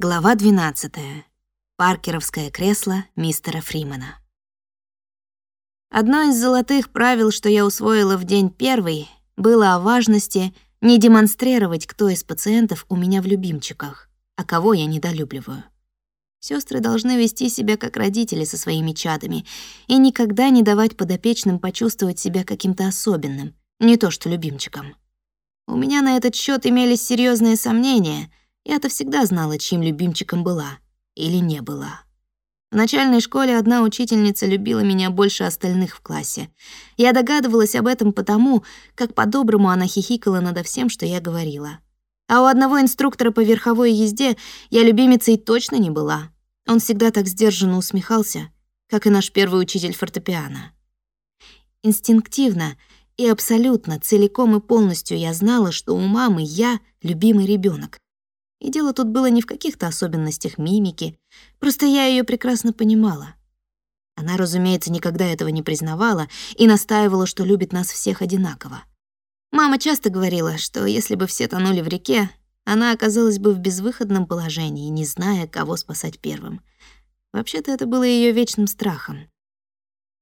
Глава 12. Паркеровское кресло мистера Фримана. Одно из золотых правил, что я усвоила в день первый, было о важности не демонстрировать, кто из пациентов у меня в любимчиках, а кого я недолюбливаю. Сестры должны вести себя как родители со своими чадами и никогда не давать подопечным почувствовать себя каким-то особенным, не то что любимчиком. У меня на этот счет имелись серьезные сомнения — я-то всегда знала, чьим любимчиком была или не была. В начальной школе одна учительница любила меня больше остальных в классе. Я догадывалась об этом потому, как по-доброму она хихикала надо всем, что я говорила. А у одного инструктора по верховой езде я любимицей точно не была. Он всегда так сдержанно усмехался, как и наш первый учитель фортепиано. Инстинктивно и абсолютно, целиком и полностью я знала, что у мамы я любимый ребенок, и дело тут было не в каких-то особенностях мимики, просто я ее прекрасно понимала. Она, разумеется, никогда этого не признавала и настаивала, что любит нас всех одинаково. Мама часто говорила, что если бы все тонули в реке, она оказалась бы в безвыходном положении, не зная, кого спасать первым. Вообще-то это было ее вечным страхом.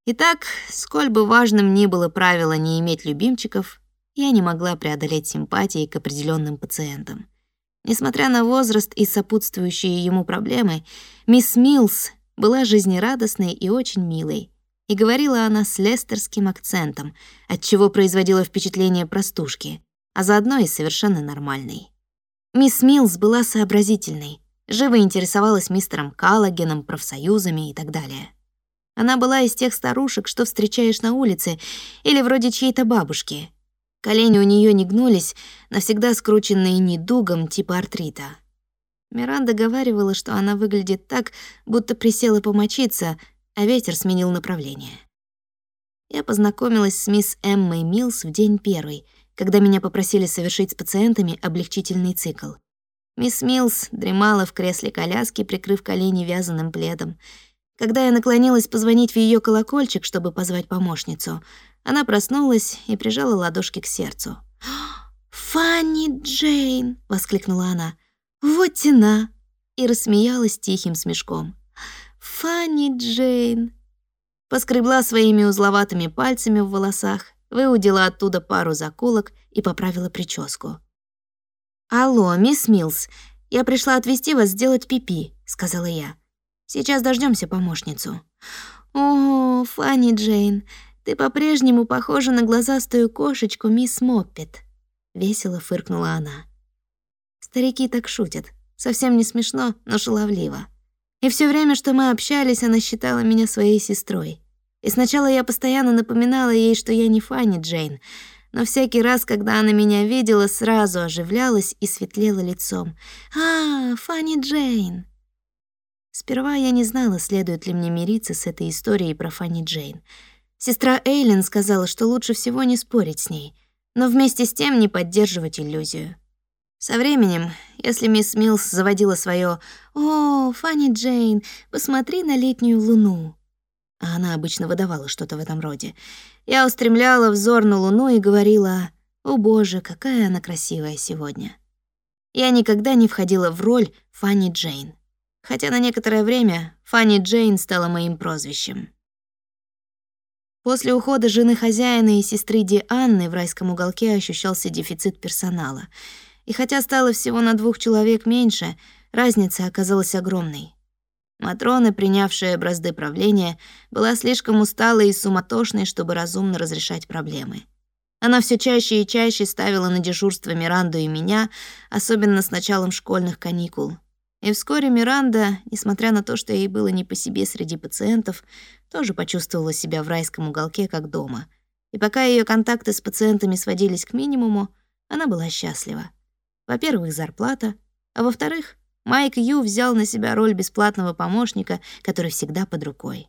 Итак, сколь бы важным ни было правило не иметь любимчиков, я не могла преодолеть симпатии к определенным пациентам. Несмотря на возраст и сопутствующие ему проблемы, мисс Милс была жизнерадостной и очень милой. И говорила она с лестерским акцентом, отчего производила впечатление простушки, а заодно и совершенно нормальной. Мисс Милс была сообразительной, живо интересовалась мистером Каллагеном, профсоюзами и так далее. Она была из тех старушек, что встречаешь на улице, или вроде чьей-то бабушки — Колени у нее не гнулись, навсегда скрученные недугом типа артрита. Миранда говаривала, что она выглядит так, будто присела помочиться, а ветер сменил направление. Я познакомилась с мисс Эммой Милс в день первый, когда меня попросили совершить с пациентами облегчительный цикл. Мисс Милс дремала в кресле коляски, прикрыв колени вязаным пледом. Когда я наклонилась позвонить в ее колокольчик, чтобы позвать помощницу, она проснулась и прижала ладошки к сердцу. «Фанни Джейн!» — воскликнула она. «Вот тена!» И рассмеялась тихим смешком. «Фанни Джейн!» Поскребла своими узловатыми пальцами в волосах, выудила оттуда пару заколок и поправила прическу. «Алло, мисс Милс, я пришла отвезти вас сделать пипи», — сказала я. «Сейчас дождемся помощницу». «О, Фанни Джейн, ты по-прежнему похожа на глазастую кошечку мисс Моппет», — весело фыркнула она. Старики так шутят. Совсем не смешно, но шаловливо. И все время, что мы общались, она считала меня своей сестрой. И сначала я постоянно напоминала ей, что я не Фанни Джейн, но всякий раз, когда она меня видела, сразу оживлялась и светлела лицом. «А, Фанни Джейн!» Сперва я не знала, следует ли мне мириться с этой историей про Фанни Джейн — Сестра Эйлин сказала, что лучше всего не спорить с ней, но вместе с тем не поддерживать иллюзию. Со временем, если мисс Милс заводила свое «О, Фанни Джейн, посмотри на летнюю луну», а она обычно выдавала что-то в этом роде, я устремляла взор на луну и говорила «О боже, какая она красивая сегодня». Я никогда не входила в роль Фанни Джейн, хотя на некоторое время Фанни Джейн стала моим прозвищем. После ухода жены хозяина и сестры Ди Анны в райском уголке ощущался дефицит персонала. И хотя стало всего на двух человек меньше, разница оказалась огромной. Матрона, принявшая бразды правления, была слишком усталой и суматошной, чтобы разумно разрешать проблемы. Она все чаще и чаще ставила на дежурство Миранду и меня, особенно с началом школьных каникул. И вскоре Миранда, несмотря на то, что ей было не по себе среди пациентов, тоже почувствовала себя в райском уголке как дома. И пока ее контакты с пациентами сводились к минимуму, она была счастлива. Во-первых, зарплата, а во-вторых, Майк Ю взял на себя роль бесплатного помощника, который всегда под рукой.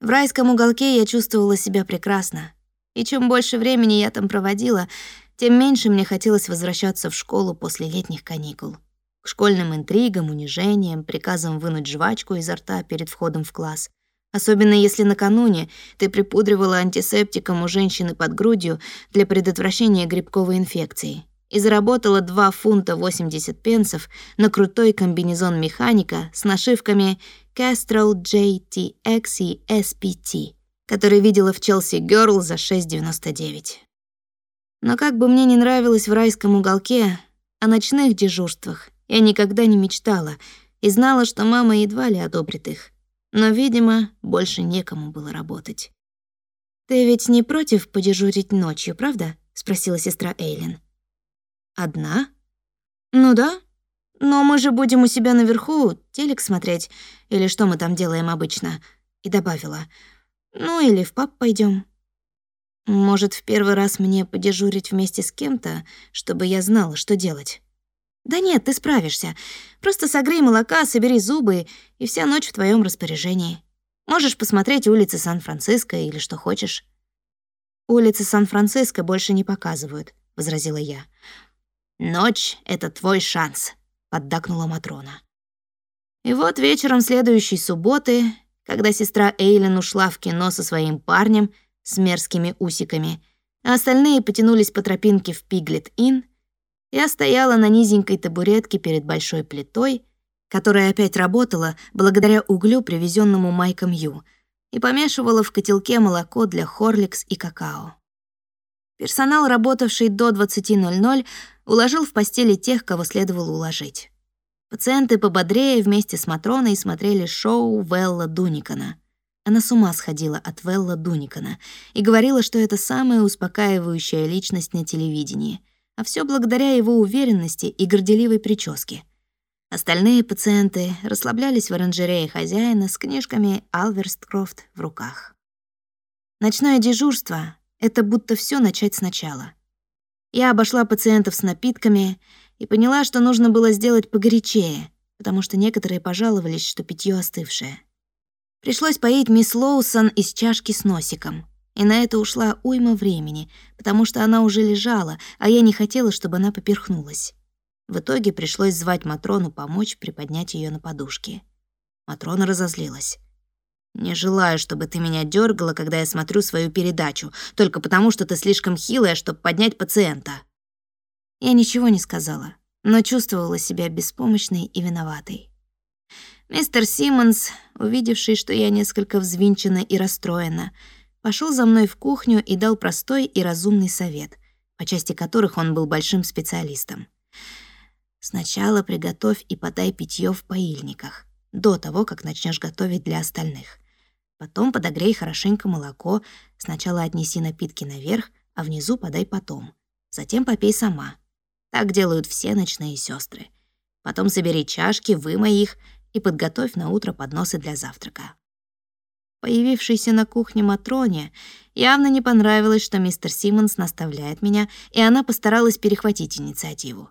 В райском уголке я чувствовала себя прекрасно. И чем больше времени я там проводила, тем меньше мне хотелось возвращаться в школу после летних каникул. К школьным интригам, унижениям, приказам вынуть жвачку изо рта перед входом в класс — Особенно если накануне ты припудривала антисептиком у женщины под грудью для предотвращения грибковой инфекции. и заработала 2 фунта 80 пенсов на крутой комбинезон механика с нашивками Castrol JTX и SPT, который видела в Chelsea Girl за 6,99. Но как бы мне не нравилось в райском уголке, о ночных дежурствах я никогда не мечтала и знала, что мама едва ли одобрит их. Но, видимо, больше некому было работать. «Ты ведь не против подежурить ночью, правда?» — спросила сестра Эйлин. «Одна?» «Ну да. Но мы же будем у себя наверху телек смотреть, или что мы там делаем обычно?» И добавила. «Ну или в паб пойдем. Может, в первый раз мне подежурить вместе с кем-то, чтобы я знала, что делать?» «Да нет, ты справишься. Просто согрей молока, собери зубы, и вся ночь в твоем распоряжении. Можешь посмотреть улицы Сан-Франциско или что хочешь». «Улицы Сан-Франциско больше не показывают», — возразила я. «Ночь — это твой шанс», — поддакнула Матрона. И вот вечером следующей субботы, когда сестра Эйлин ушла в кино со своим парнем с мерзкими усиками, а остальные потянулись по тропинке в Пиглет-Инн, я стояла на низенькой табуретке перед большой плитой, которая опять работала благодаря углю, привезенному Майком Ю, и помешивала в котелке молоко для Хорликс и какао. Персонал, работавший до 20.00, уложил в постели тех, кого следовало уложить. Пациенты пободрее вместе с Матроной смотрели шоу Велла Дуникана. Она с ума сходила от Велла Дуникана и говорила, что это самая успокаивающая личность на телевидении, а все благодаря его уверенности и горделивой прическе. Остальные пациенты расслаблялись в оранжерее хозяина с книжками Алверсткрофт в руках. Ночное дежурство — это будто все начать сначала — я обошла пациентов с напитками и поняла, что нужно было сделать погорячее, потому что некоторые пожаловались, что питье остывшее. Пришлось поить мисс Лоусон из чашки с носиком. И на это ушла уйма времени, потому что она уже лежала, а я не хотела, чтобы она поперхнулась. В итоге пришлось звать Матрону помочь приподнять ее на подушке. Матрона разозлилась. Не желаю, чтобы ты меня дергала, когда я смотрю свою передачу, только потому, что ты слишком хилая, чтобы поднять пациента. Я ничего не сказала, но чувствовала себя беспомощной и виноватой. Мистер Симмонс, увидевший, что я несколько взвинчена и расстроена, пошел за мной в кухню и дал простой и разумный совет, по части которых он был большим специалистом. Сначала приготовь и подай питье в поильниках, до того, как начнешь готовить для остальных. Потом подогрей хорошенько молоко, сначала отнеси напитки наверх, а внизу подай потом. Затем попей сама. Так делают все ночные сестры. Потом собери чашки, вымой их и подготовь на утро подносы для завтрака. Появившейся на кухне Матроне явно не понравилось, что мистер Симмонс наставляет меня, и она постаралась перехватить инициативу.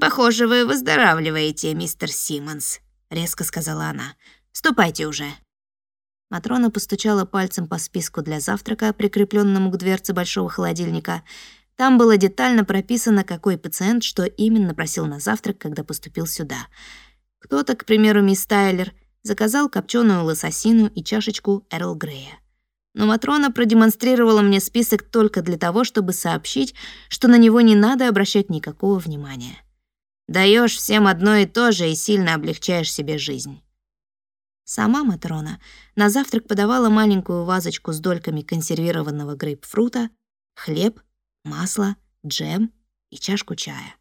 «Похоже, вы выздоравливаете, мистер Симмонс», — резко сказала она. «Ступайте уже». Матрона постучала пальцем по списку для завтрака, прикрепленному к дверце большого холодильника. Там было детально прописано, какой пациент что именно просил на завтрак, когда поступил сюда. Кто-то, к примеру, мисс Тайлер, заказал копченую лососину и чашечку Эрл Грея. Но Матрона продемонстрировала мне список только для того, чтобы сообщить, что на него не надо обращать никакого внимания. Даешь всем одно и то же и сильно облегчаешь себе жизнь. Сама Матрона на завтрак подавала маленькую вазочку с дольками консервированного грейпфрута, хлеб, масло, джем и чашку чая.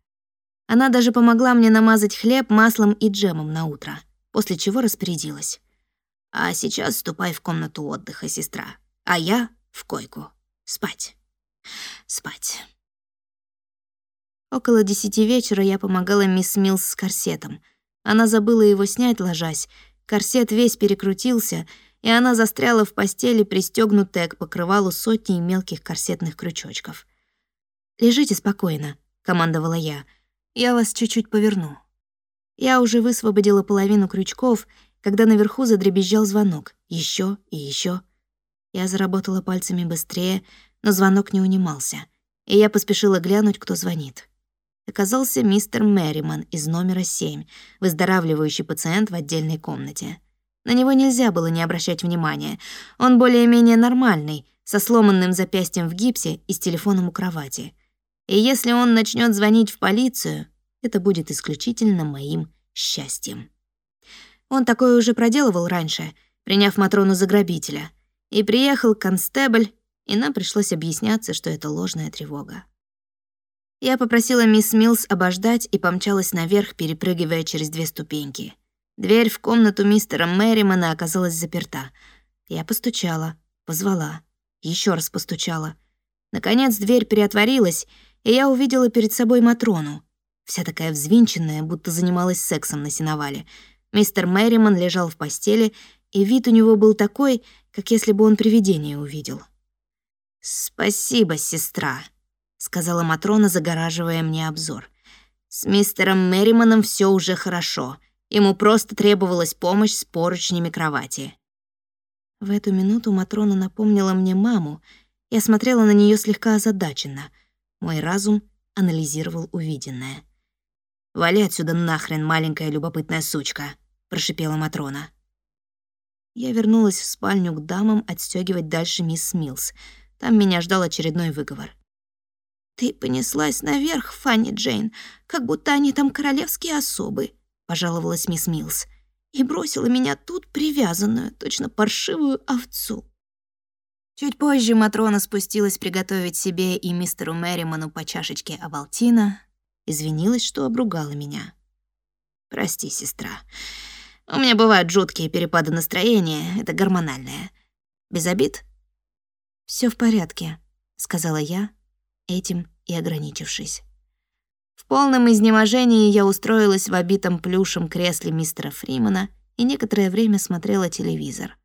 Она даже помогла мне намазать хлеб маслом и джемом на утро, после чего распорядилась. «А сейчас ступай в комнату отдыха, сестра, а я в койку. Спать. Спать». Около десяти вечера я помогала мисс Милс с корсетом. Она забыла его снять, ложась, Корсет весь перекрутился, и она застряла в постели, пристегнутая к покрывалу сотней мелких корсетных крючочков. «Лежите спокойно», — командовала я. «Я вас чуть-чуть поверну». Я уже высвободила половину крючков, когда наверху задребезжал звонок. Еще и еще. Я заработала пальцами быстрее, но звонок не унимался, и я поспешила глянуть, кто звонит оказался мистер Мэриман из номера 7, выздоравливающий пациент в отдельной комнате. На него нельзя было не обращать внимания. Он более-менее нормальный, со сломанным запястьем в гипсе и с телефоном у кровати. И если он начнет звонить в полицию, это будет исключительно моим счастьем. Он такое уже проделывал раньше, приняв Матрону за грабителя. И приехал констебль, и нам пришлось объясняться, что это ложная тревога. Я попросила мисс Милс обождать и помчалась наверх, перепрыгивая через две ступеньки. Дверь в комнату мистера Мэримана оказалась заперта. Я постучала, позвала, еще раз постучала. Наконец дверь приотворилась, и я увидела перед собой Матрону. Вся такая взвинченная, будто занималась сексом на сеновале. Мистер Мэриман лежал в постели, и вид у него был такой, как если бы он привидение увидел. «Спасибо, сестра», — сказала Матрона, загораживая мне обзор. «С мистером Мэриманом все уже хорошо. Ему просто требовалась помощь с поручнями кровати». В эту минуту Матрона напомнила мне маму. Я смотрела на нее слегка озадаченно. Мой разум анализировал увиденное. «Вали отсюда нахрен, маленькая любопытная сучка», — прошипела Матрона. Я вернулась в спальню к дамам отстегивать дальше мисс Милс. Там меня ждал очередной выговор. «Ты понеслась наверх, Фанни Джейн, как будто они там королевские особы», — пожаловалась мисс Милс, «и бросила меня тут привязанную, точно паршивую овцу». Чуть позже Матрона спустилась приготовить себе и мистеру Мэриману по чашечке Авалтина, извинилась, что обругала меня. «Прости, сестра. У меня бывают жуткие перепады настроения, это гормональное. Без обид?» Все в порядке», — сказала я, этим и ограничившись. В полном изнеможении я устроилась в обитом плюшем кресле мистера Фримана и некоторое время смотрела телевизор.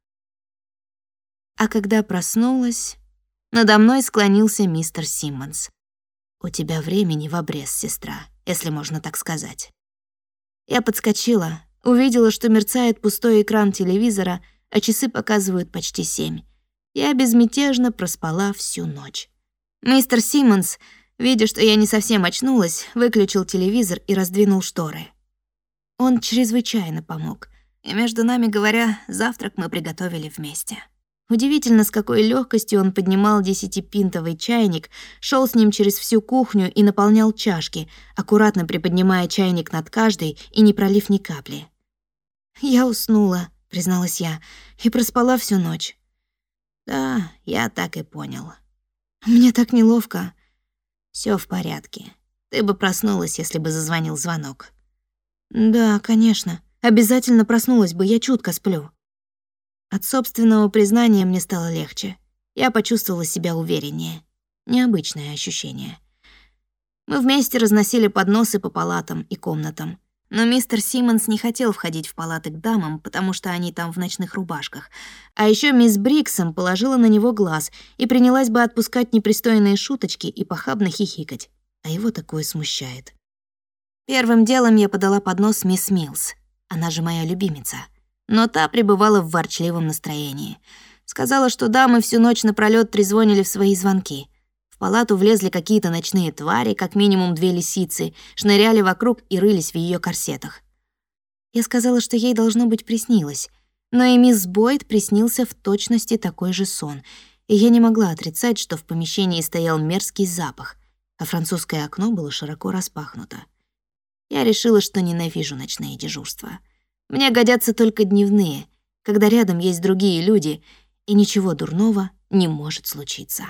А когда проснулась, надо мной склонился мистер Симмонс. «У тебя времени в обрез, сестра, если можно так сказать». Я подскочила, увидела, что мерцает пустой экран телевизора, а часы показывают почти семь. Я безмятежно проспала всю ночь. Мистер Симмонс, видя, что я не совсем очнулась, выключил телевизор и раздвинул шторы. Он чрезвычайно помог. И между нами говоря, завтрак мы приготовили вместе. Удивительно, с какой легкостью он поднимал десятипинтовый чайник, шел с ним через всю кухню и наполнял чашки, аккуратно приподнимая чайник над каждой и не пролив ни капли. «Я уснула», — призналась я, — «и проспала всю ночь». «Да, я так и понял», мне так неловко. Все в порядке. Ты бы проснулась, если бы зазвонил звонок. Да, конечно. Обязательно проснулась бы, я чутко сплю. От собственного признания мне стало легче. Я почувствовала себя увереннее. Необычное ощущение. Мы вместе разносили подносы по палатам и комнатам. Но мистер Симмонс не хотел входить в палаты к дамам, потому что они там в ночных рубашках. А еще мисс Бриксом положила на него глаз и принялась бы отпускать непристойные шуточки и похабно хихикать. А его такое смущает. Первым делом я подала поднос мисс Милс. Она же моя любимица. Но та пребывала в ворчливом настроении. Сказала, что дамы всю ночь напролёт трезвонили в свои звонки палату влезли какие-то ночные твари, как минимум две лисицы, шныряли вокруг и рылись в ее корсетах. Я сказала, что ей должно быть приснилось, но и мисс Бойд приснился в точности такой же сон, и я не могла отрицать, что в помещении стоял мерзкий запах, а французское окно было широко распахнуто. Я решила, что ненавижу ночные дежурства. Мне годятся только дневные, когда рядом есть другие люди, и ничего дурного не может случиться.